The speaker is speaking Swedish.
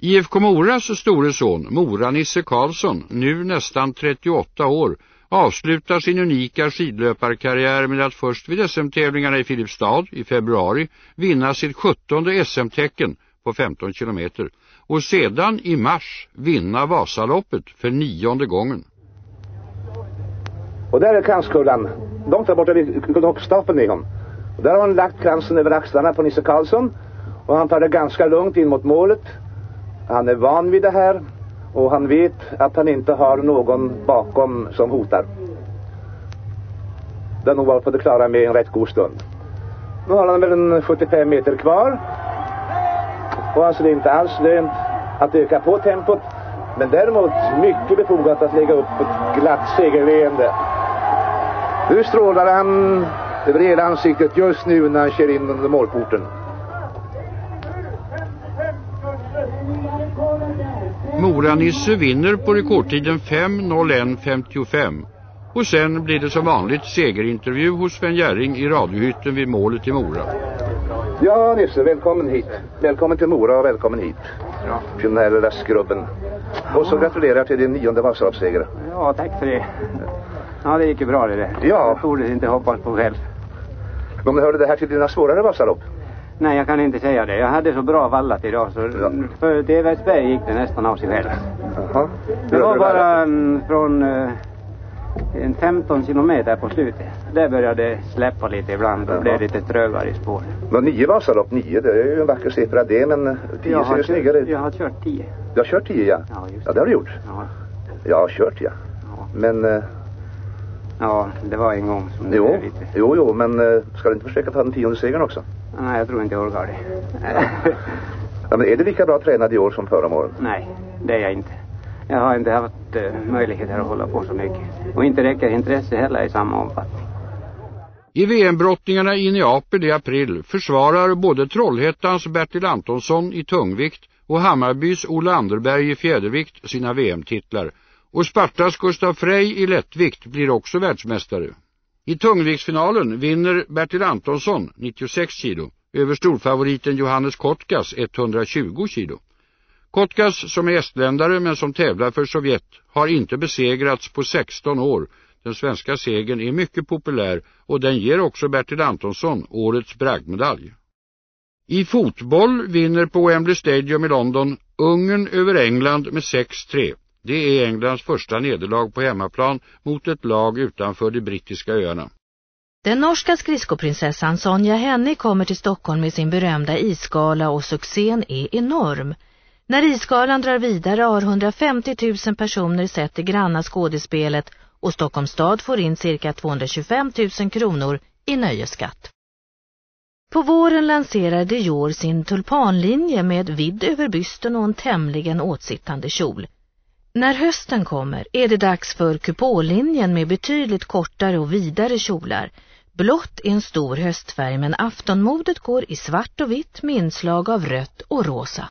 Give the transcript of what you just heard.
IFK Moras store son, Mora-Nisse Karlsson, nu nästan 38 år, avslutar sin unika skidlöparkarriär med att först vid SM-tävlingarna i Filipstad i februari vinna sitt 17 SM-tecken på 15 kilometer och sedan i mars vinna Vasaloppet för nionde gången. Och där är kranskullan. långt där borta vid klockstapeln i hon. Och där har han lagt kransen över axlarna på Nisse Karlsson. Och han tar det ganska lugnt in mot målet. Han är van vid det här. Och han vet att han inte har någon bakom som hotar. Det har nog varit på det klara med en rätt god stund. Nu har han väl en 75 meter kvar. Och alltså det är inte alls lönt att öka på tempot. Men däremot mycket befogat att lägga upp ett glatt segerleende. Nu strålar han över hela ansiktet just nu när han kör in under målporten. Mora-Nisse vinner på rekordtiden 5.01.55 och sen blir det som vanligt segerintervju hos Sven Gärring i radiohytten vid målet i Mora. Ja Nisse, välkommen hit. Välkommen till Mora och välkommen hit. Ja. Till den här lilla skrubben. Och så gratulerar till din nionde Vasaloppsseger. Ja, tack för det. Ja, det gick ju bra det där. Ja. Jag borde inte hoppas på själv. Men hörde det här till dina svårare Vasalopp? Nej, jag kan inte säga det. Jag hade så bra vallat idag så ja. för till Evertsberg gick det nästan av sig själv. Jaha. Det var bara um, från uh, en 15 kilometer på slutet. Där började det släppa lite ibland och blev lite trögare i spår. Men nio Vasalopp, nio, det är ju en vacker siffra det, men tio ser ju snyggare ut. Jag har kört tio. Du har kört tio, ja? Ja, just det. Ja, det har du gjort. Ja. Jag har kört, ja. ja. Men... Uh, Ja, det var en gång som jo, det lite. Jo, jo, men uh, ska du inte försöka ta den tionde segern också? Nej, jag tror inte jag orkar det. ja, men är du lika bra tränad i år som förra året? Nej, det är jag inte. Jag har inte haft uh, möjligheter att hålla på så mycket. Och inte räcker intresse heller i samma omfattning. I VM-brottningarna i Neapel i april försvarar både Trollhättans Bertil Antonsson i tungvikt och Hammarbys Ola Anderberg i fjädervikt sina VM-titlar- och Spartas Gustav Frey i lättvikt blir också världsmästare. I tungviktsfinalen vinner Bertil Antonsson 96 kilo över storfavoriten Johannes Kotkas 120 kilo. Kotkas som är estländare men som tävlar för Sovjet har inte besegrats på 16 år. Den svenska segern är mycket populär och den ger också Bertil Antonsson årets bragdmedalj. I fotboll vinner på Wembley Stadium i London Ungern över England med 6-3. Det är Englands första nederlag på hemmaplan mot ett lag utanför de brittiska öarna. Den norska skridskoprinsessan Sonja Henny kommer till Stockholm med sin berömda isgala och succén är enorm. När isgalan drar vidare har 150 000 personer sett det granna skådespelet och Stockholms stad får in cirka 225 000 kronor i nöjesskatt. På våren lanserar Dior sin tulpanlinje med vidd över bysten och en tämligen åtsittande kjol. När hösten kommer är det dags för kupålinjen med betydligt kortare och vidare kjolar. Blått är en stor höstfärg men aftonmodet går i svart och vitt med inslag av rött och rosa.